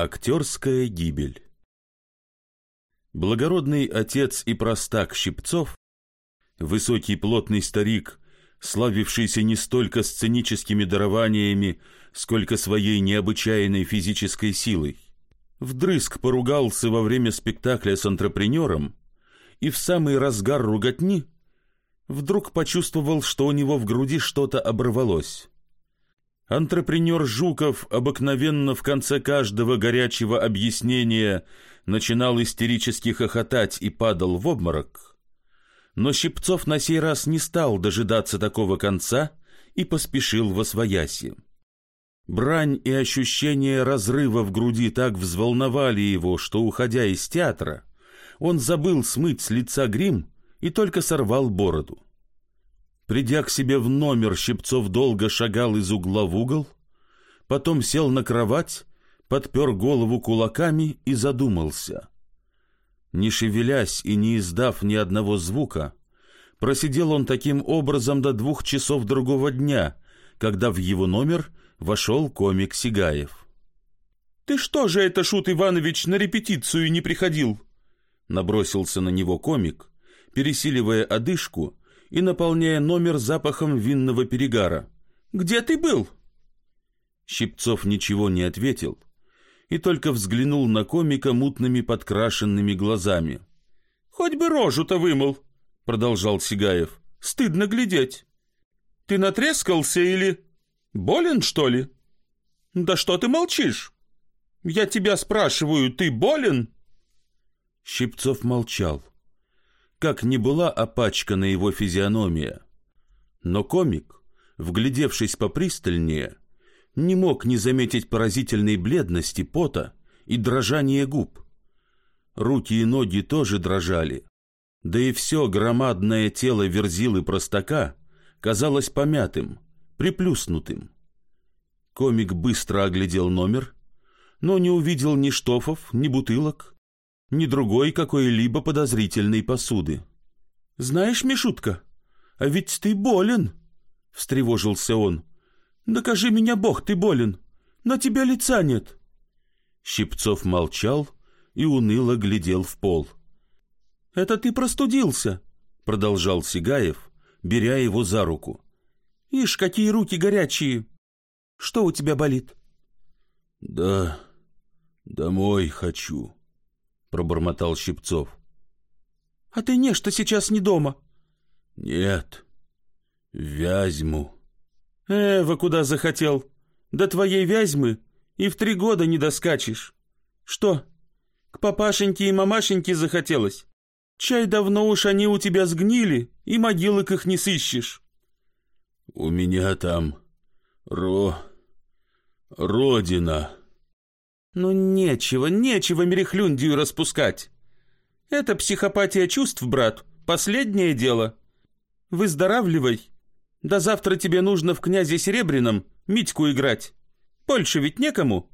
Актерская гибель Благородный отец и простак Щипцов, высокий плотный старик, славившийся не столько сценическими дарованиями, сколько своей необычайной физической силой, вдрызг поругался во время спектакля с антрепренером и в самый разгар руготни вдруг почувствовал, что у него в груди что-то оборвалось. Антрепренер Жуков обыкновенно в конце каждого горячего объяснения начинал истерически хохотать и падал в обморок. Но Щипцов на сей раз не стал дожидаться такого конца и поспешил во свояси. Брань и ощущение разрыва в груди так взволновали его, что, уходя из театра, он забыл смыть с лица грим и только сорвал бороду. Придя к себе в номер, Щипцов долго шагал из угла в угол, потом сел на кровать, подпер голову кулаками и задумался. Не шевелясь и не издав ни одного звука, просидел он таким образом до двух часов другого дня, когда в его номер вошел комик Сигаев. «Ты что же это, Шут Иванович, на репетицию не приходил?» Набросился на него комик, пересиливая одышку и наполняя номер запахом винного перегара. «Где ты был?» Щипцов ничего не ответил и только взглянул на комика мутными подкрашенными глазами. «Хоть бы рожу-то вымыл», — продолжал Сигаев. «Стыдно глядеть. Ты натрескался или... Болен, что ли?» «Да что ты молчишь? Я тебя спрашиваю, ты болен?» Щипцов молчал как ни была опачкана его физиономия. Но комик, вглядевшись попристальнее, не мог не заметить поразительной бледности пота и дрожания губ. Руки и ноги тоже дрожали, да и все громадное тело верзилы простака казалось помятым, приплюснутым. Комик быстро оглядел номер, но не увидел ни штофов, ни бутылок, ни другой какой-либо подозрительной посуды. «Знаешь, Мишутка, а ведь ты болен!» — встревожился он. «Докажи меня, Бог, ты болен! На тебя лица нет!» Щипцов молчал и уныло глядел в пол. «Это ты простудился!» — продолжал Сигаев, беря его за руку. «Ишь, какие руки горячие! Что у тебя болит?» «Да, домой хочу», — пробормотал Щипцов. — А ты не, что сейчас не дома? — Нет, Вязьму. — Эва, куда захотел? До твоей Вязьмы и в три года не доскачешь. Что, к папашеньке и мамашеньке захотелось? Чай давно уж они у тебя сгнили, и могилок их не сыщешь. — У меня там ро... родина. Ну, нечего, нечего мерехлюндию распускать. Это психопатия чувств, брат, последнее дело. Выздоравливай. До завтра тебе нужно в князе Серебряном Митьку играть. Больше ведь некому.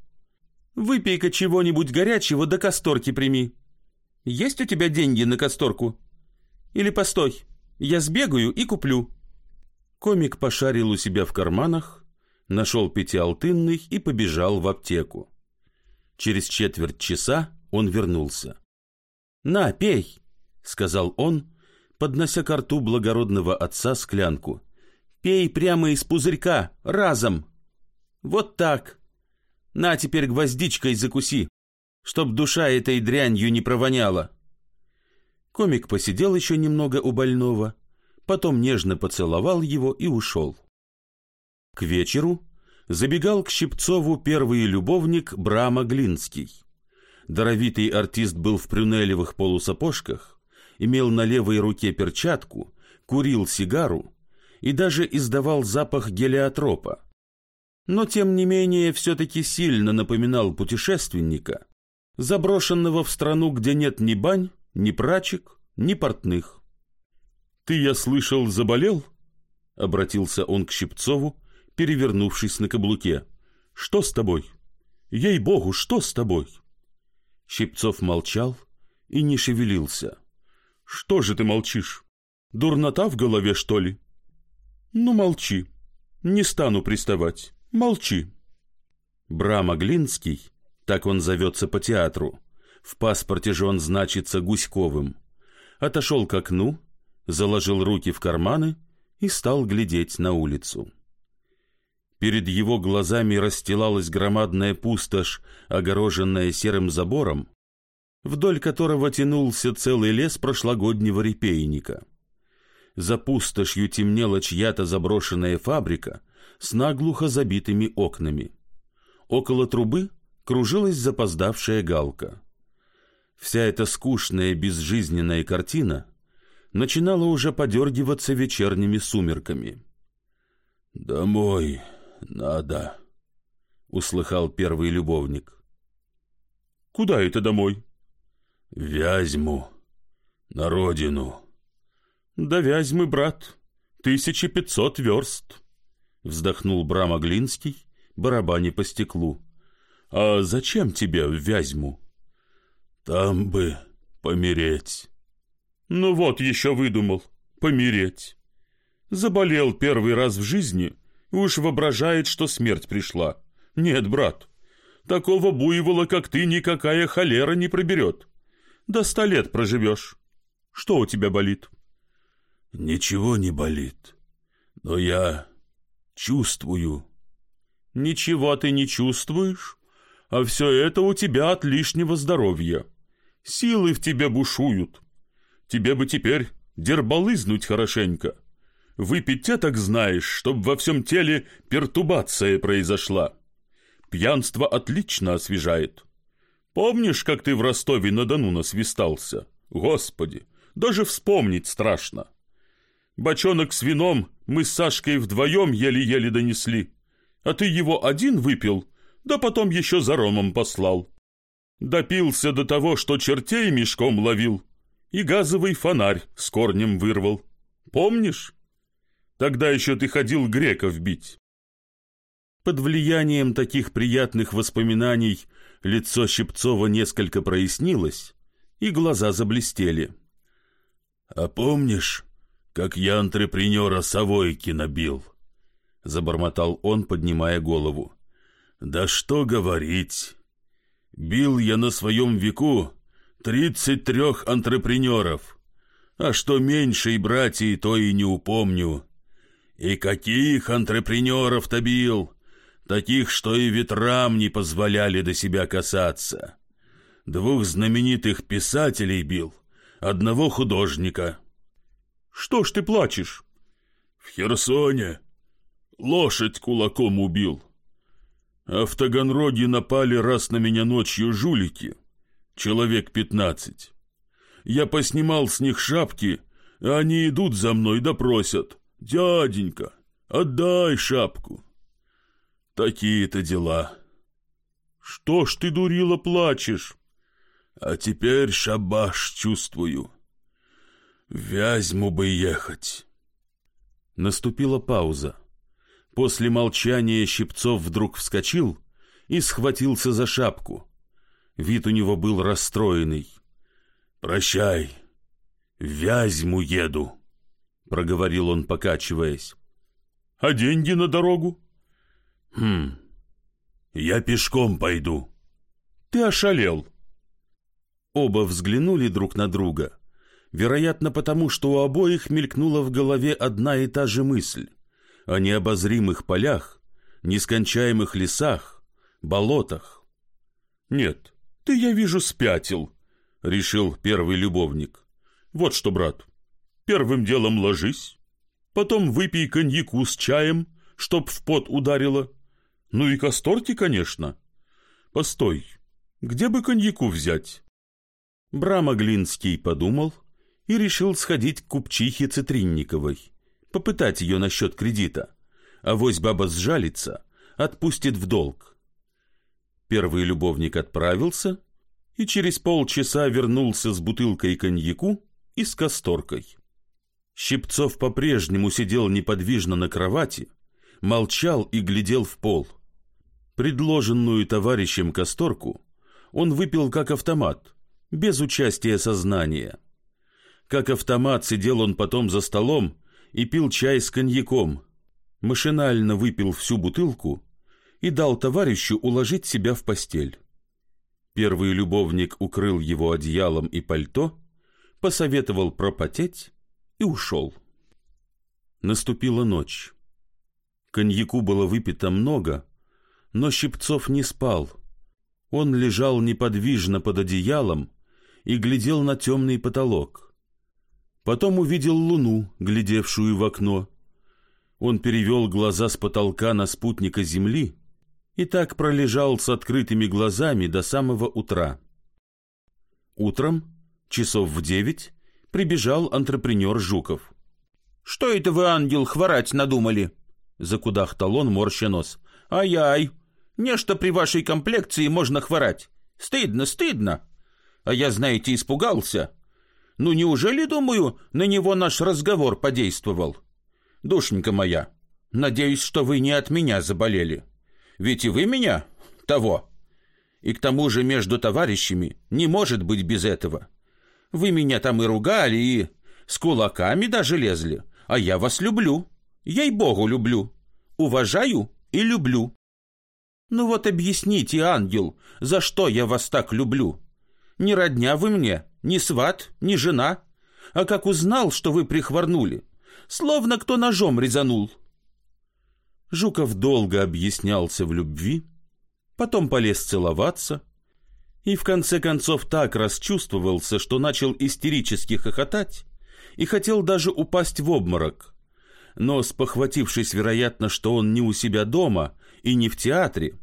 Выпей-ка чего-нибудь горячего, да касторки прими. Есть у тебя деньги на касторку? Или постой, я сбегаю и куплю. Комик пошарил у себя в карманах, нашел пятиалтынный и побежал в аптеку. Через четверть часа он вернулся. «На, пей!» — сказал он, поднося к рту благородного отца склянку. «Пей прямо из пузырька, разом! Вот так! На теперь гвоздичкой закуси, чтоб душа этой дрянью не провоняла!» Комик посидел еще немного у больного, потом нежно поцеловал его и ушел. К вечеру забегал к Щипцову первый любовник Брама Глинский. Даровитый артист был в прюнелевых полусапожках, имел на левой руке перчатку, курил сигару и даже издавал запах гелиотропа. Но, тем не менее, все-таки сильно напоминал путешественника, заброшенного в страну, где нет ни бань, ни прачек, ни портных. «Ты, я слышал, заболел?» — обратился он к Щипцову, перевернувшись на каблуке. «Что с тобой? Ей-богу, что с тобой?» Щипцов молчал и не шевелился. «Что же ты молчишь? Дурнота в голове, что ли?» «Ну, молчи. Не стану приставать. Молчи». Брама Глинский так он зовется по театру. В паспорте же он значится Гуськовым. Отошел к окну, заложил руки в карманы и стал глядеть на улицу. Перед его глазами расстилалась громадная пустошь, огороженная серым забором, вдоль которого тянулся целый лес прошлогоднего репейника. За пустошью темнела чья-то заброшенная фабрика с наглухо забитыми окнами. Около трубы кружилась запоздавшая галка. Вся эта скучная безжизненная картина начинала уже подергиваться вечерними сумерками. «Домой надо», — услыхал первый любовник. «Куда это домой?» «Вязьму, на родину». «Да Вязьмы, брат, тысячи пятьсот верст», — вздохнул Брама Глинский, барабаня по стеклу. «А зачем тебе в Вязьму?» «Там бы помереть». «Ну вот еще выдумал, помереть. Заболел первый раз в жизни, уж воображает, что смерть пришла. Нет, брат, такого буйвола, как ты, никакая холера не проберет. До ста лет проживешь. Что у тебя болит?» «Ничего не болит, но я чувствую». «Ничего ты не чувствуешь, а все это у тебя от лишнего здоровья. Силы в тебе бушуют. Тебе бы теперь дербалызнуть хорошенько. Выпить так знаешь, чтоб во всем теле пертубация произошла. Пьянство отлично освежает. Помнишь, как ты в Ростове-на-Дону насвистался? Господи, даже вспомнить страшно. Бочонок с вином мы с Сашкой вдвоем еле-еле донесли. А ты его один выпил, да потом еще за ромом послал. Допился до того, что чертей мешком ловил и газовый фонарь с корнем вырвал. Помнишь? Тогда еще ты ходил греков бить. Под влиянием таких приятных воспоминаний лицо Щипцова несколько прояснилось, и глаза заблестели. — А помнишь, как я антрепренера Савойки набил? — забормотал он, поднимая голову. — Да что говорить! Бил я на своем веку тридцать трех антрепренеров, а что меньше и братья, то и не упомню. И каких антрепренеров-то бил! Таких, что и ветрам не позволяли до себя касаться. Двух знаменитых писателей бил, одного художника. Что ж ты плачешь? В Херсоне лошадь кулаком убил. А в Таганроге напали раз на меня ночью жулики, человек пятнадцать. Я поснимал с них шапки, а они идут за мной да просят, «Дяденька, отдай шапку». Такие-то дела. Что ж ты, дурила, плачешь? А теперь шабаш чувствую. Вязьму бы ехать. Наступила пауза. После молчания Щипцов вдруг вскочил и схватился за шапку. Вид у него был расстроенный. «Прощай, Вязьму еду», — проговорил он, покачиваясь. «А деньги на дорогу?» «Хм, я пешком пойду». «Ты ошалел». Оба взглянули друг на друга, вероятно, потому что у обоих мелькнула в голове одна и та же мысль о необозримых полях, нескончаемых лесах, болотах. «Нет, ты, я вижу, спятил», — решил первый любовник. «Вот что, брат, первым делом ложись, потом выпей коньяку с чаем, чтоб в пот ударило. Ну и касторки, конечно. Постой, где бы коньяку взять?» Брама Глинский подумал и решил сходить к купчихе Цитринниковой попытать ее насчет кредита. а вось баба сжалится, отпустит в долг. Первый любовник отправился и через полчаса вернулся с бутылкой коньяку и с касторкой. Щипцов по-прежнему сидел неподвижно на кровати, молчал и глядел в пол. Предложенную товарищем касторку он выпил как автомат, без участия сознания. Как автомат сидел он потом за столом и пил чай с коньяком. Машинально выпил всю бутылку и дал товарищу уложить себя в постель. Первый любовник укрыл его одеялом и пальто, посоветовал пропотеть и ушел. Наступила ночь. Коньяку было выпито много, но Щипцов не спал. Он лежал неподвижно под одеялом и глядел на темный потолок. Потом увидел луну, глядевшую в окно. Он перевел глаза с потолка на спутника Земли и так пролежал с открытыми глазами до самого утра. Утром, часов в девять, прибежал антрепренер Жуков. «Что это вы, ангел, хворать надумали?» Закудахтал он, морща нос. «Ай-ай, нечто при вашей комплекции можно хворать. Стыдно, стыдно. А я, знаете, испугался. Ну, неужели, думаю, на него наш разговор подействовал? Душенька моя, надеюсь, что вы не от меня заболели. Ведь и вы меня того. И к тому же между товарищами не может быть без этого. Вы меня там и ругали, и с кулаками даже лезли. А я вас люблю. Ей-богу, люблю. Уважаю и люблю. Ну вот объясните, ангел, за что я вас так люблю? Не родня вы мне, ни сват, ни жена. А как узнал, что вы прихворнули, словно кто ножом резанул. Жуков долго объяснялся в любви, потом полез целоваться и в конце концов так расчувствовался, что начал истерически хохотать и хотел даже упасть в обморок но, спохватившись, вероятно, что он не у себя дома и не в театре,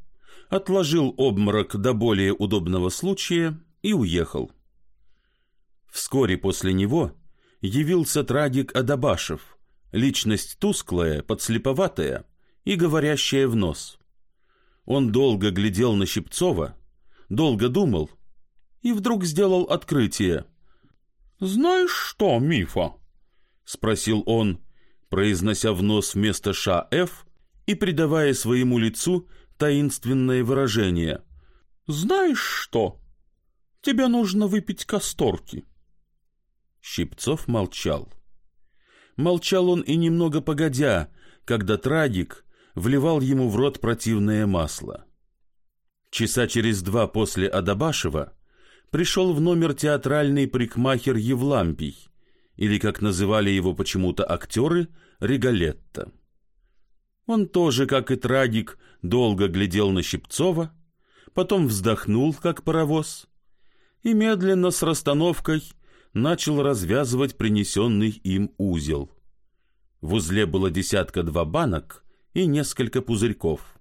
отложил обморок до более удобного случая и уехал. Вскоре после него явился трагик Адабашев, личность тусклая, подслеповатая и говорящая в нос. Он долго глядел на Щипцова, долго думал и вдруг сделал открытие. «Знаешь что, Мифа?» — спросил он, произнося в нос вместо «ша» «ф» и придавая своему лицу таинственное выражение. «Знаешь что? Тебе нужно выпить касторки». Щипцов молчал. Молчал он и немного погодя, когда трагик вливал ему в рот противное масло. Часа через два после Адабашева пришел в номер театральный парикмахер Евлампий, или, как называли его почему-то актеры, Риголетто. Он тоже, как и трагик, долго глядел на Щипцова, потом вздохнул, как паровоз, и медленно с расстановкой начал развязывать принесенный им узел. В узле было десятка-два банок и несколько пузырьков.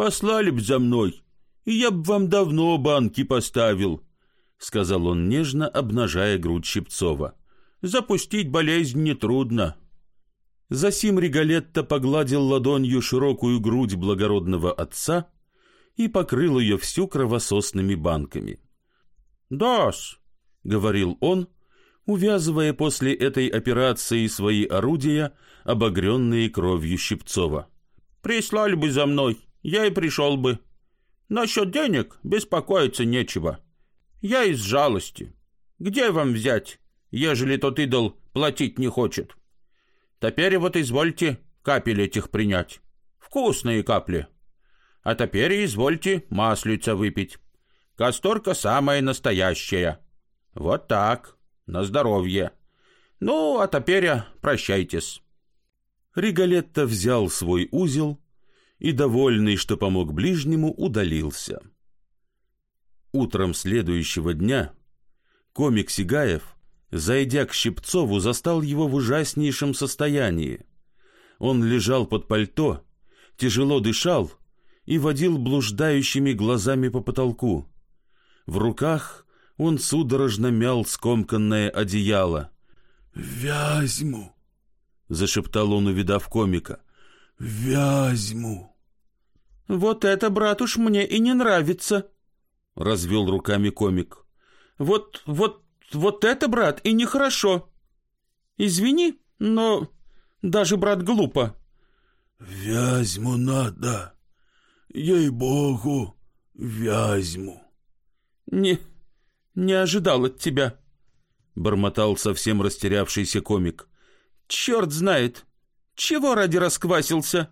«Послали б за мной, и я б вам давно банки поставил», — сказал он нежно, обнажая грудь Щипцова. Запустить болезнь нетрудно. Засим Риголетто погладил ладонью широкую грудь благородного отца и покрыл ее всю кровососными банками. «Да-с», — говорил он, увязывая после этой операции свои орудия, обогренные кровью Щипцова. «Прислали бы за мной, я и пришел бы. Насчет денег беспокоиться нечего. Я из жалости. Где вам взять ежели тот идол платить не хочет. Теперь вот извольте капель этих принять. Вкусные капли. А теперь извольте маслица выпить. Касторка самая настоящая. Вот так, на здоровье. Ну, а теперь прощайтесь. Риголетто взял свой узел и, довольный, что помог ближнему, удалился. Утром следующего дня комик Сигаев зайдя к Щипцову, застал его в ужаснейшем состоянии. Он лежал под пальто, тяжело дышал и водил блуждающими глазами по потолку. В руках он судорожно мял скомканное одеяло. «Вязьму!» — зашептал он, увидав комика. «Вязьму!» «Вот это, брат, уж мне и не нравится!» — развел руками комик. «Вот, вот вот это, брат, и нехорошо. Извини, но даже, брат, глупо. Вязьму надо. Ей-богу, вязьму. Не, не ожидал от тебя, бормотал совсем растерявшийся комик. Черт знает, чего ради расквасился.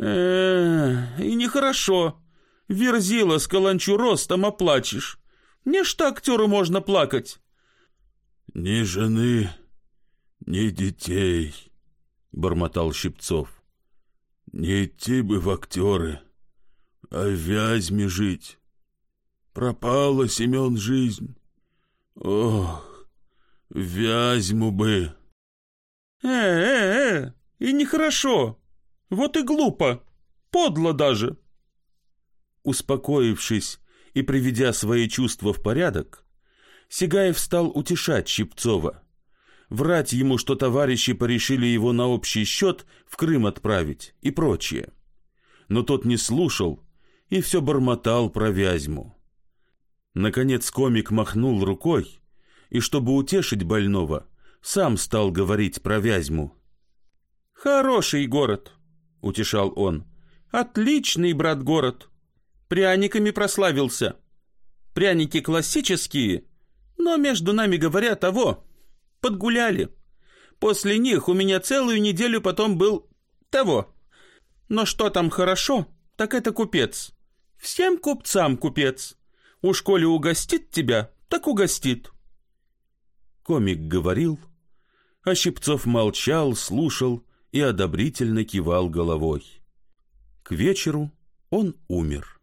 Э, и нехорошо. Верзила с каланчу ростом оплачешь. Не что актеру можно плакать. Ни жены, ни детей, бормотал Щипцов. Не идти бы в актеры, а в Вязьме жить. Пропала, Семен, жизнь. Ох, Вязьму бы. Э-э-э, и нехорошо. Вот и глупо, подло даже. Успокоившись и приведя свои чувства в порядок, Сигаев стал утешать Щипцова. Врать ему, что товарищи порешили его на общий счет в Крым отправить и прочее. Но тот не слушал и все бормотал про Вязьму. Наконец комик махнул рукой и, чтобы утешить больного, сам стал говорить про Вязьму. «Хороший город», — утешал он. «Отличный, брат, город. Пряниками прославился. Пряники классические, но между нами говоря того, подгуляли. После них у меня целую неделю потом был того. Но что там хорошо, так это купец. Всем купцам купец. У школе угостит тебя, так угостит. Комик говорил, а Щипцов молчал, слушал и одобрительно кивал головой. К вечеру он умер.